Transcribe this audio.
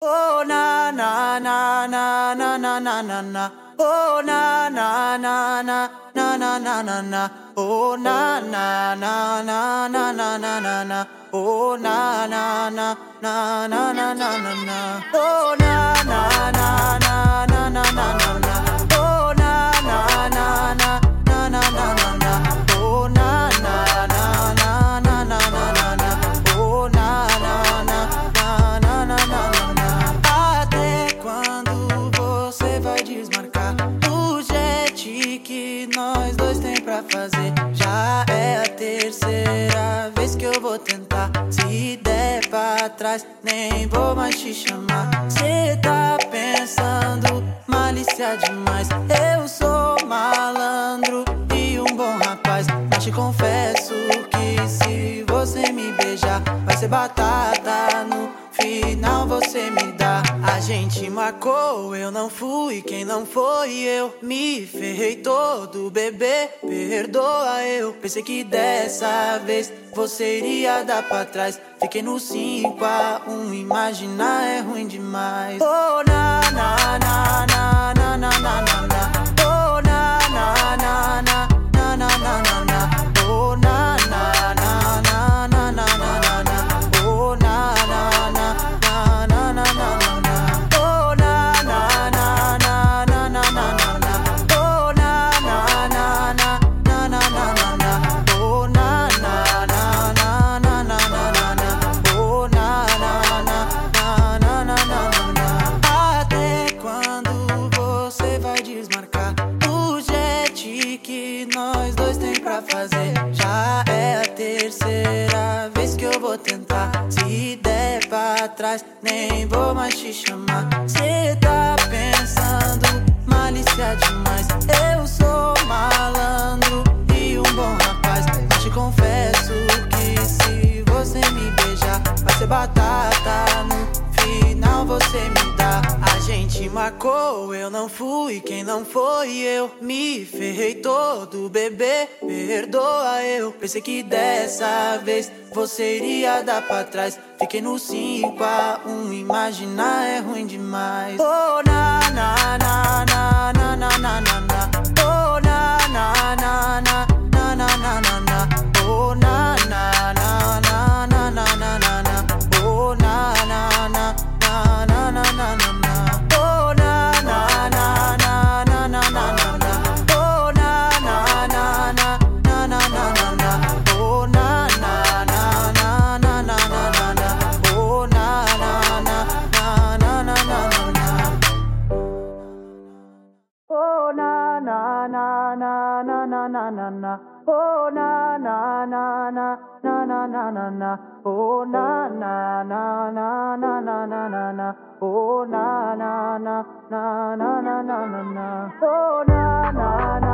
Oh na na na na na na na na na. Oh na na na na na na na na na. Oh na na na na na na na na na. Oh na na na na na na na na. Oh na na na na na fazer? Já é a terceira vez que eu vou tentar. Se der pra trás, nem vou mais te chamar. Cê tá pensando malícia demais. Eu sou malandro e um bom rapaz. Mas te confesso que se você me beijar, vai ser batata no final você me gente marcou, eu não fui, quem não foi eu. Me ferrei todo, bebê, perdoa eu. Pensei que dessa vez você iria dar pra trás. Fiquei no 5 a 1, imaginar é ruim demais. Oh, na, na, na, na, fazer? Já é a terceira vez que eu vou tentar. Se der pra trás, nem vou mais te chamar. Cê tá pensando malícia demais. Eu sou malandro e um bom rapaz. Mas te confesso que se você me beijar, vai ser batata final você me dá. A gente marcou, eu não fui, quem não foi eu. Me ferrei todo, bebê, perdoa eu. Pensei que dessa vez você iria dar pra trás. Fiquei no 5 a 1, imaginar é ruim demais. Oh, na, na, na, na, na, na. Oh na na na na na na na na na. Oh na na na na na na na na na. Oh na na na na na na na na. Oh na na na.